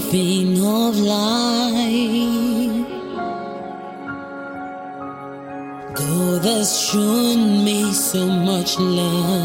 one of life. Though there's shown me so much love.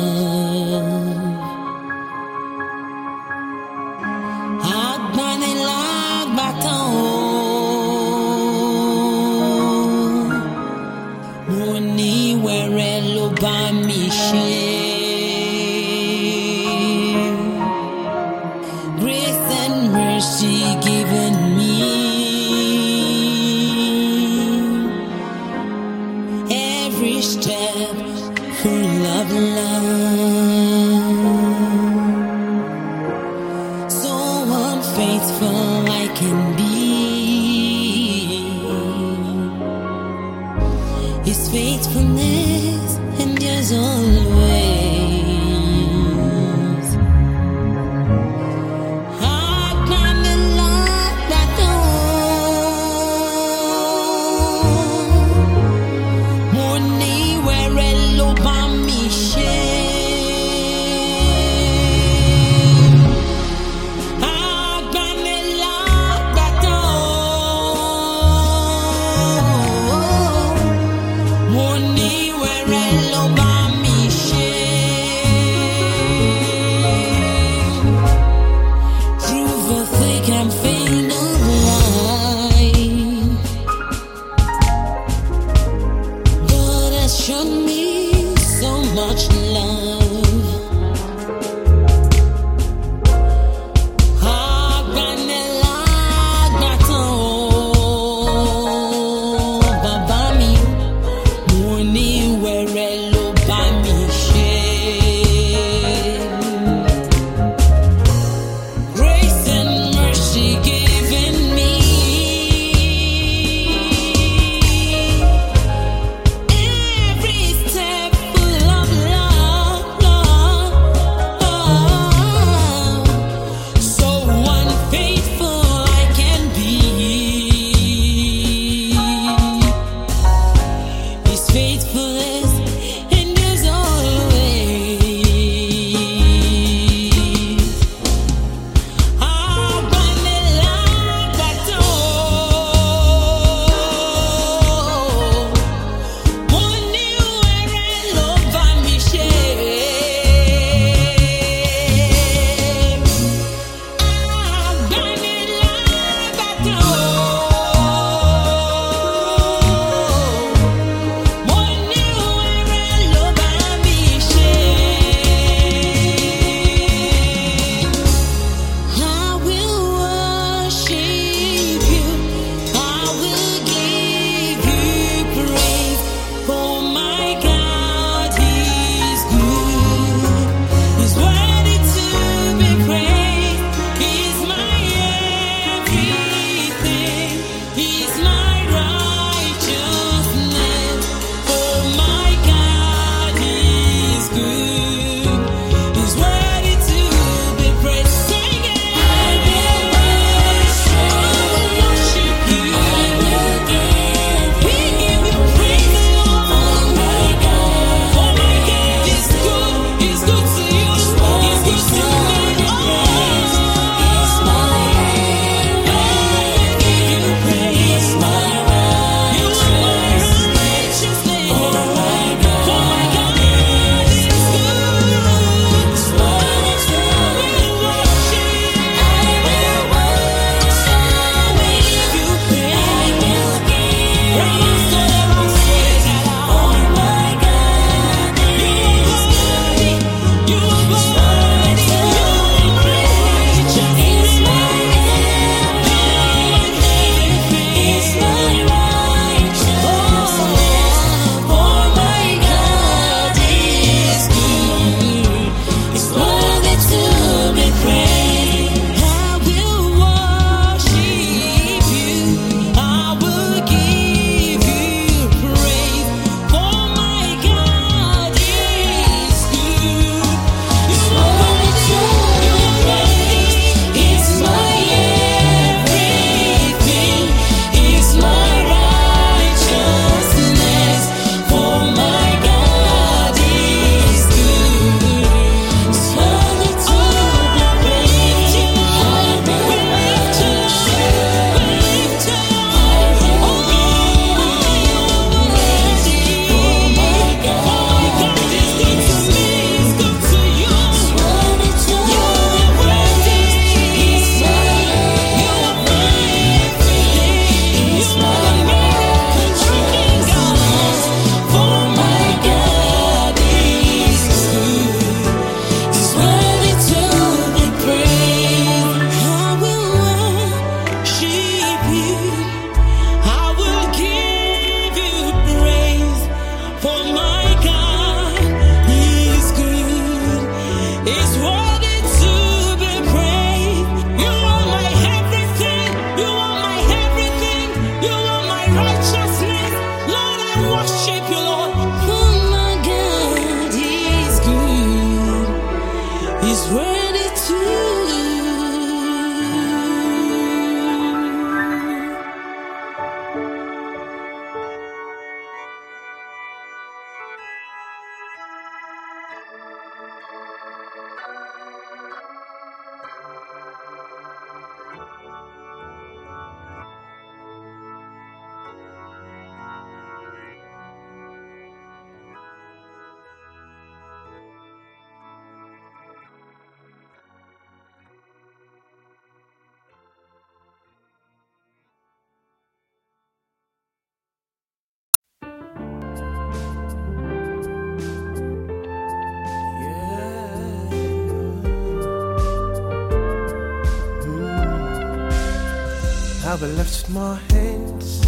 lift my hands,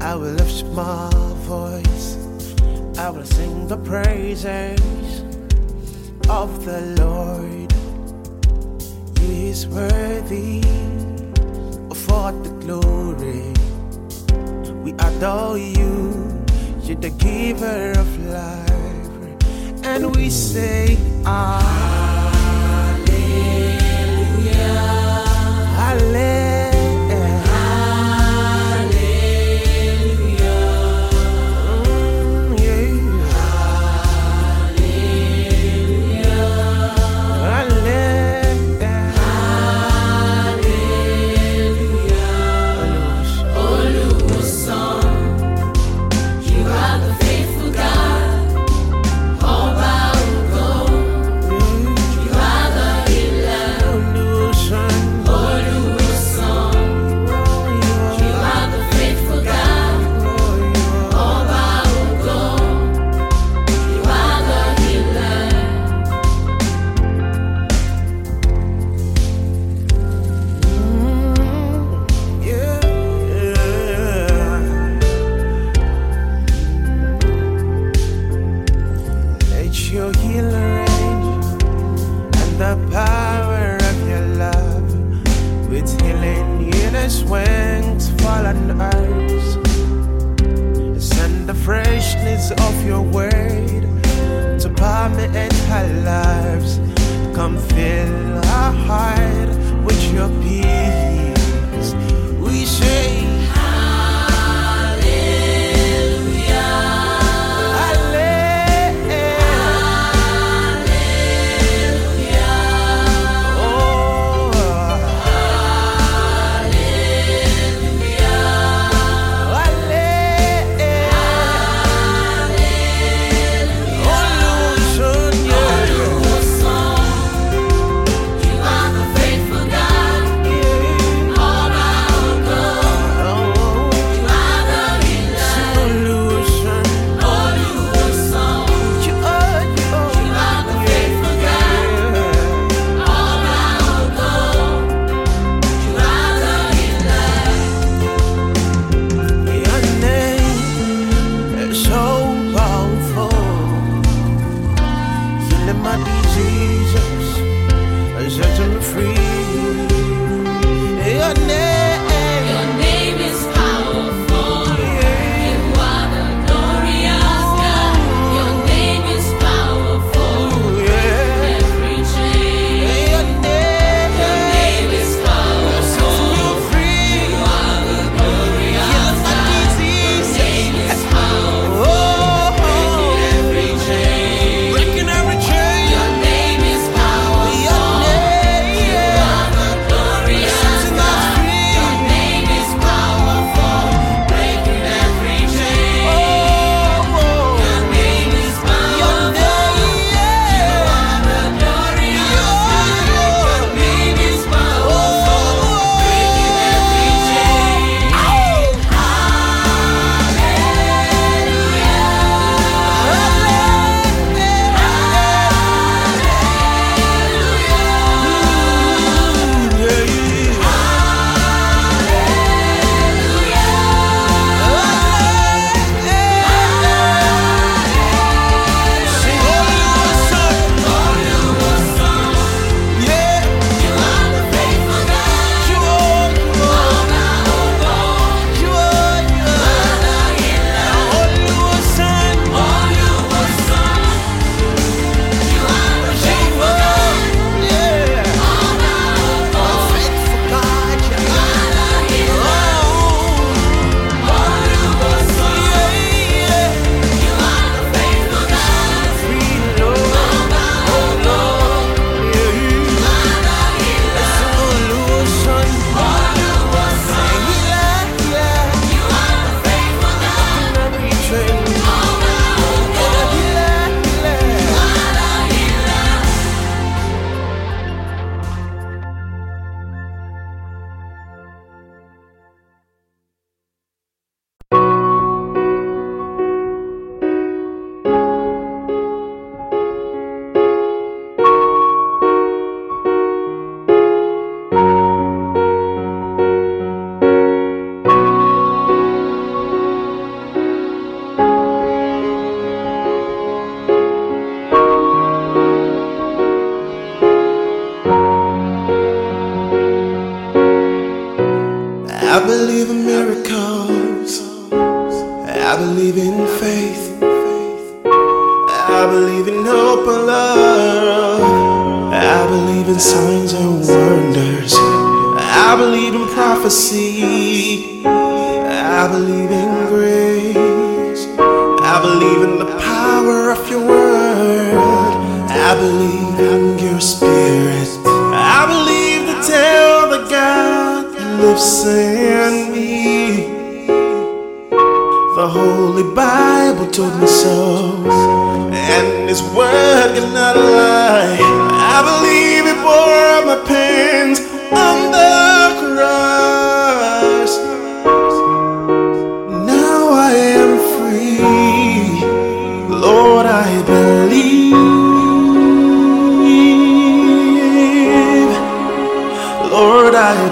I will lift my voice, I will sing the praises of the Lord. He is worthy for the glory. We adore you, you're the giver of life, and we say, Ah. Hallelujah. Hallelujah.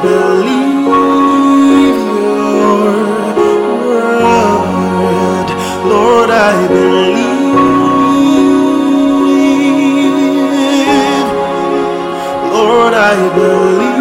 Believe your word, Lord. I believe, Lord. I believe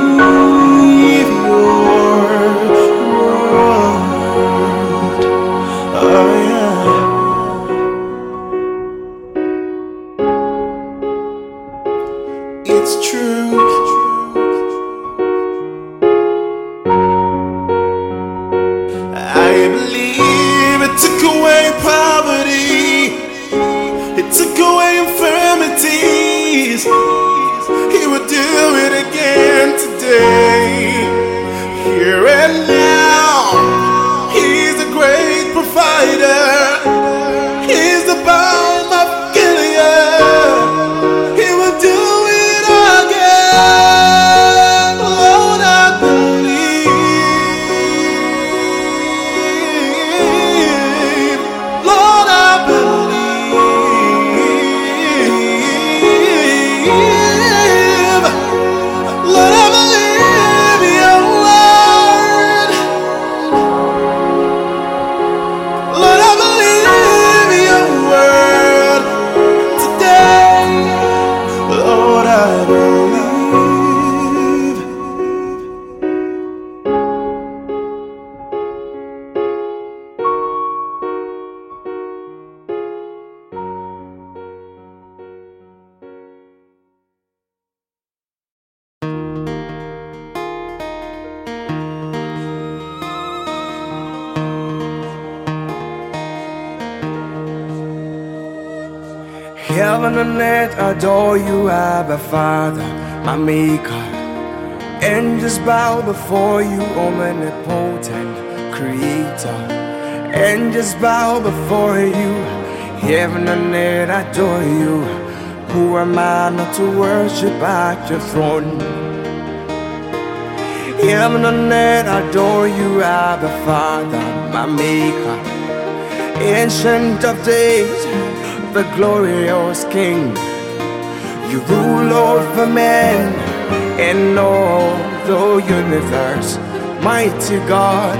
Heaven adore you, Abba Father, my Maker. And just bow before you, omnipotent Creator. And just bow before you, heaven and earth adore you. Who am I not to worship at your throne? Heaven and earth adore you, Abba Father, my Maker. Ancient of days, the glorious King. You rule over men and all the universe. Mighty God,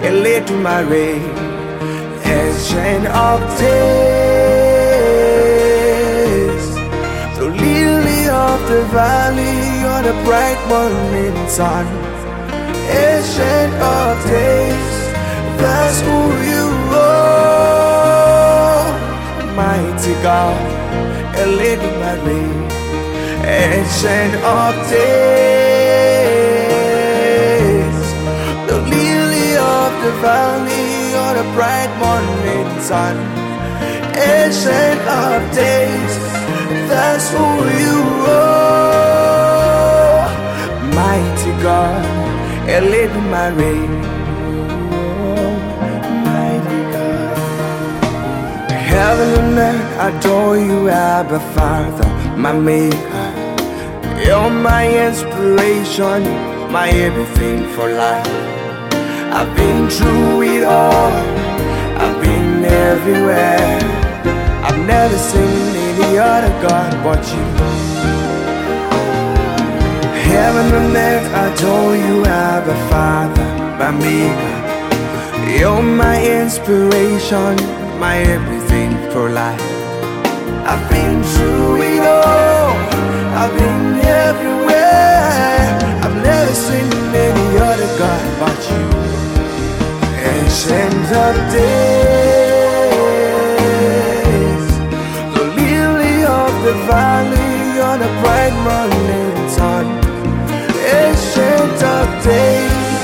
Eledumare, Ancient of days. The lily of the valley, you're the bright morning sun. Ancient of days, that's who you are. Mighty God, Eledumare, Ancient of days, the lily of the valley, or the bright morning sun. Ancient of days, that's who you are. Mighty God, Eledumare, mighty Heaven and earth I adore you, Abba Father, my Maker. You're my inspiration, my everything for life. I've been through it all, I've been everywhere. I've never seen any other God but you. Heaven and earth I adore you, Abba Father, my Maker. You're my inspiration, my everything for life. I've been through it all. I've been everywhere. I've never seen any other God but you. And send the days, the lily of the valley on a bright morning sun. Ancient of days,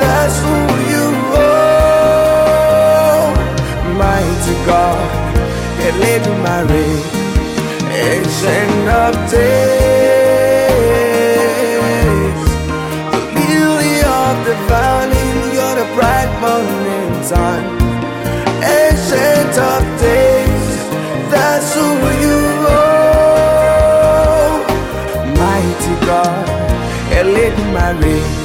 that's who you are, mighty God. The lily of the valley, you're the bright morning sun. Ancient of days, that's who you are. Mighty God, Elédùmarè. Chukwokike,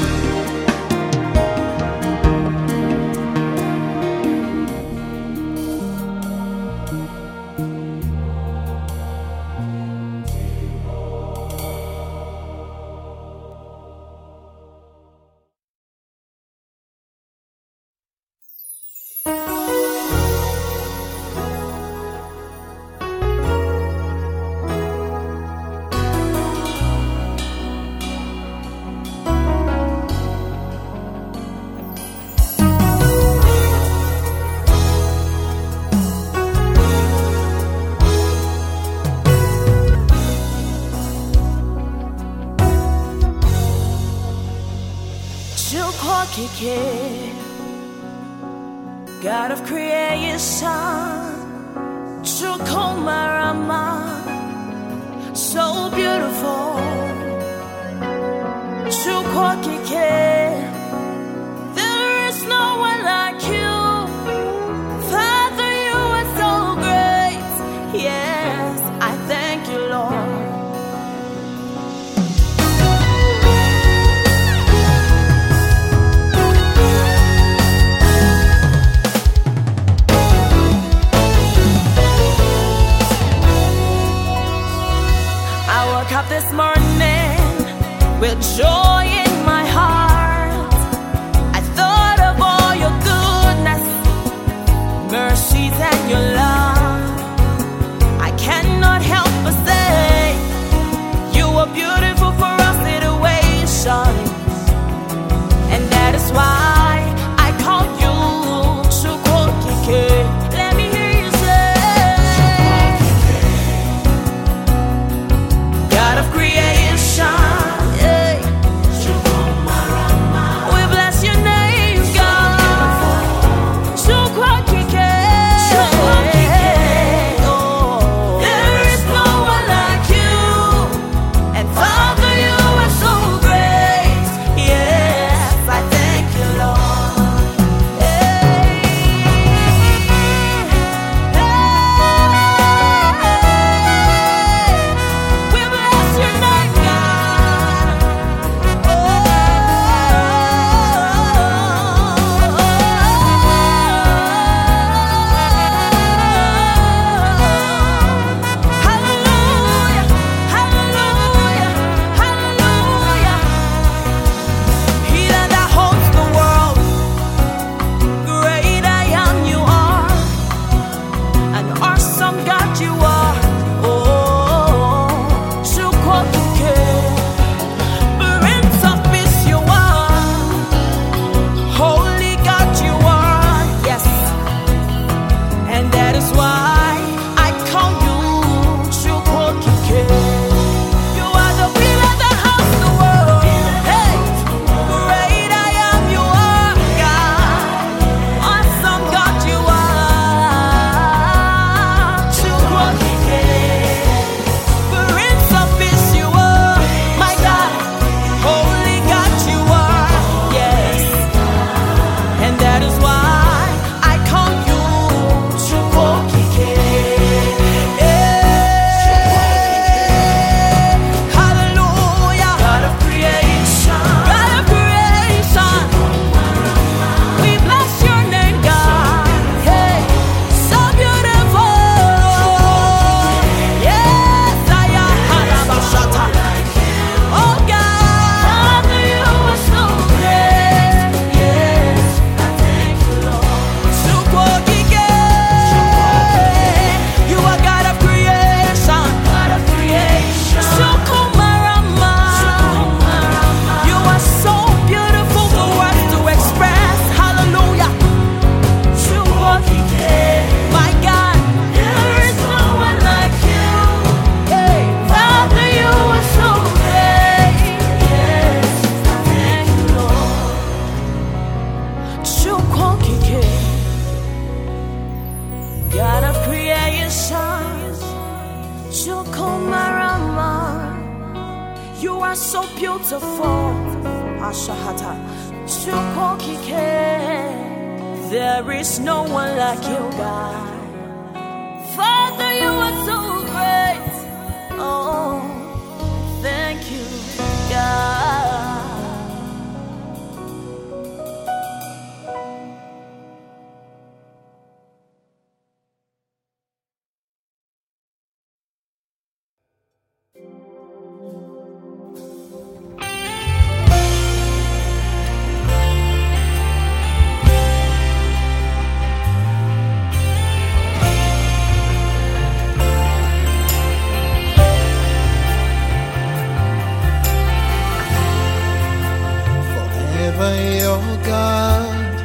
forever your God,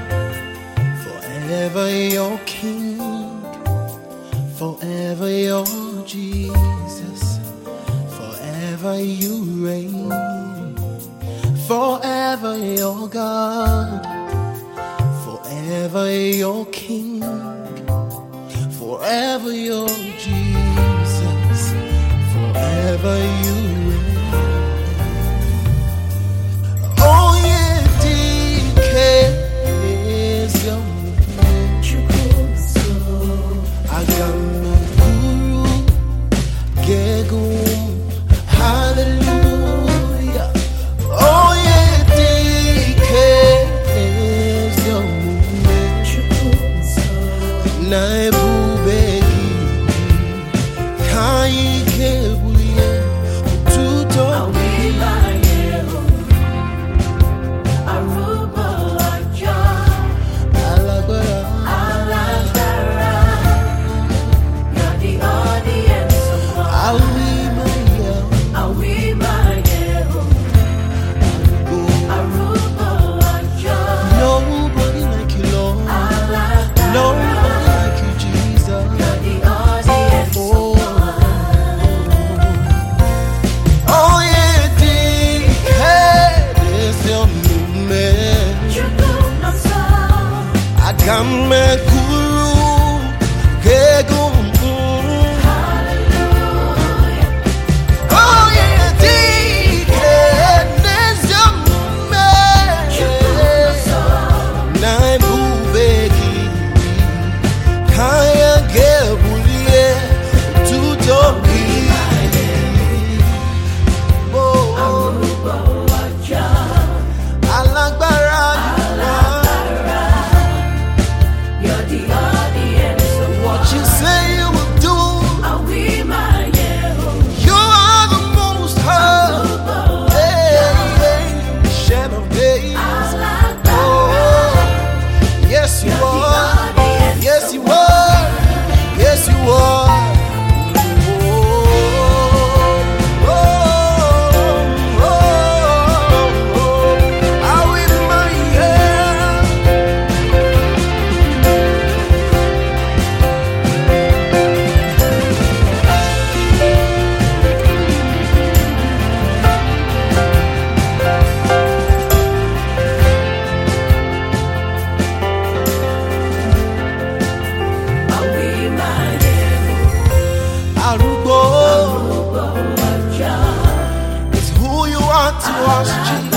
forever your King, forever your Jesus, forever you reign, forever your God, forever your King, forever your Jesus, forever you me lost you.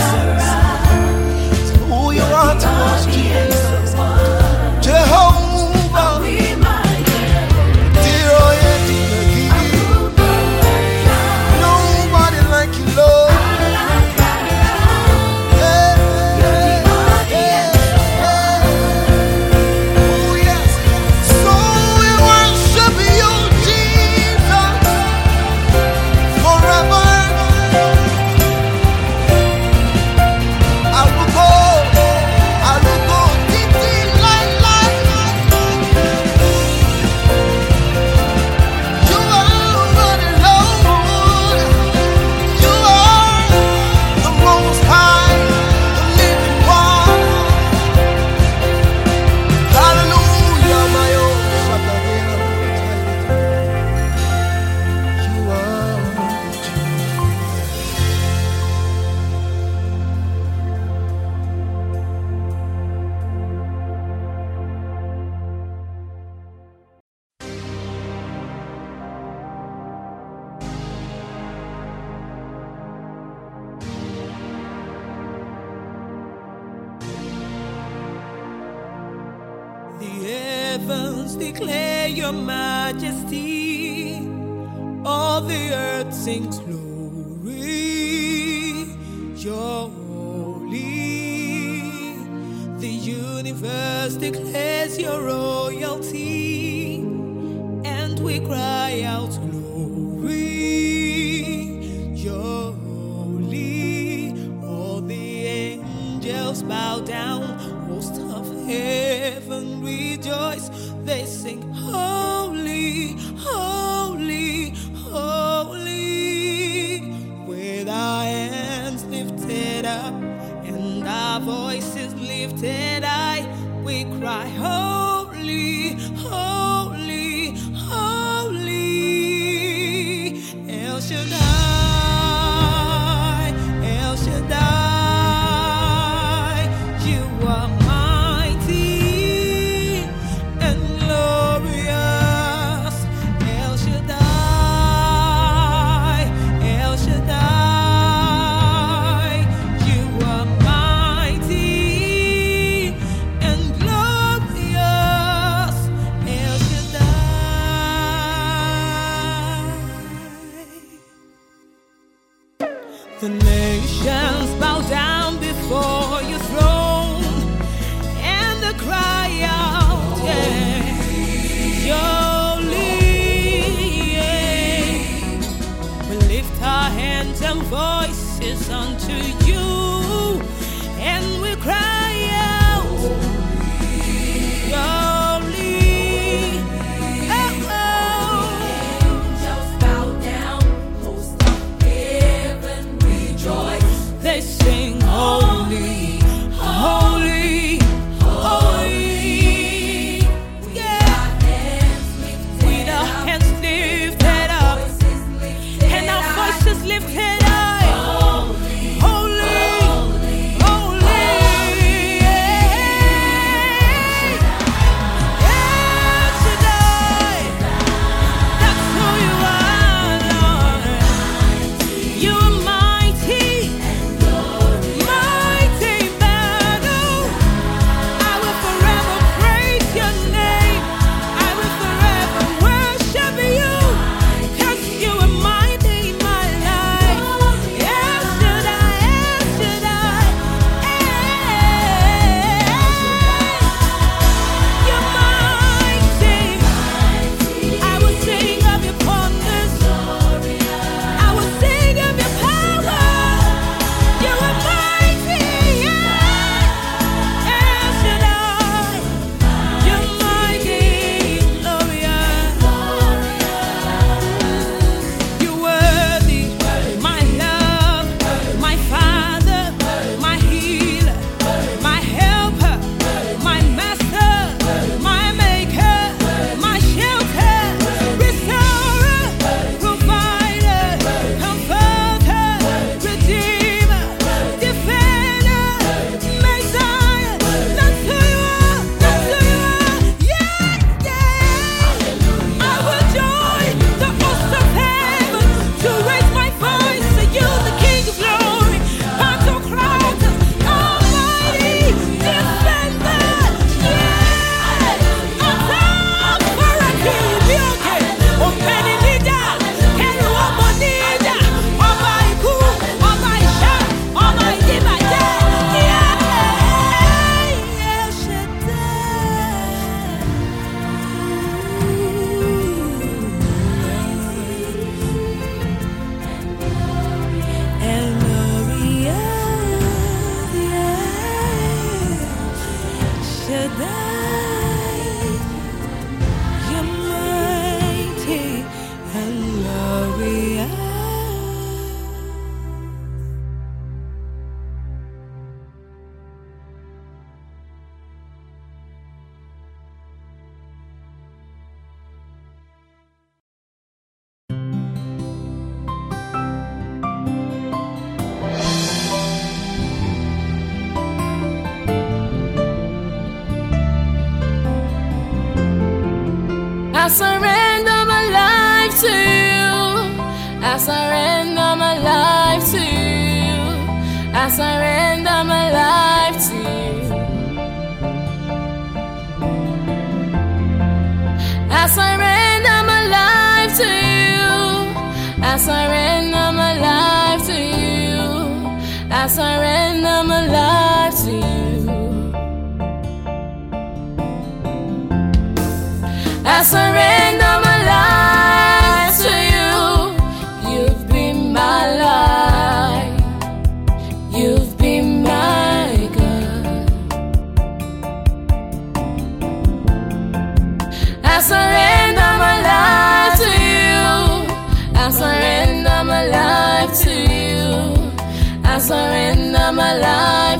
the earth sings glory. You're holy. The universe declares your own. surrender my life to you. I surrender my life to you. I surrender my life to you. I surrender my life to you. I surrender my life to you. I surrender my life to you. surrender my life to you. You've been my life. You've been my God. I surrender my life to you. I surrender my life to you. I surrender my life.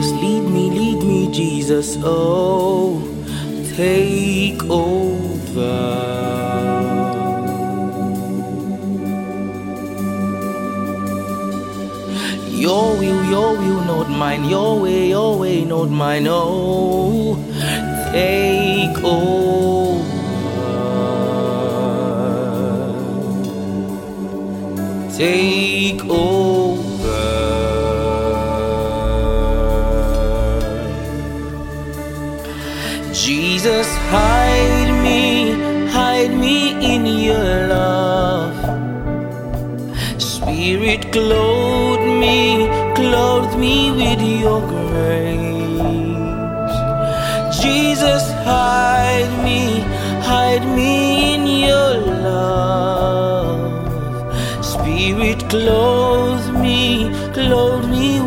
Jesus. Lead me, lead me, Jesus. Oh, take over. Your will, your will, not mine. Your way, your way, not mine. Oh, take over. Take over. Jesus, hide me, hide me in your love. Spirit, clothe me, clothe me with your grace. Jesus, hide me, hide me in your love. Spirit, clothe me, clothe me